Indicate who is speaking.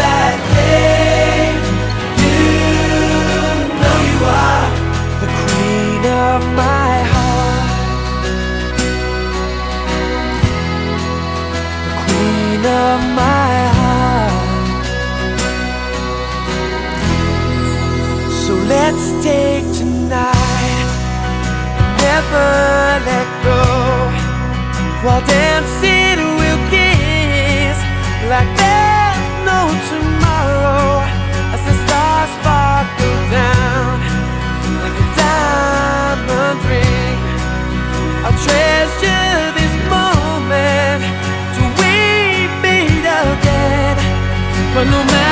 Speaker 1: that day. You know you are the queen of my heart, the queen of my heart. So let's take tonight, never let go while dancing. We'll kiss like that. Mă numesc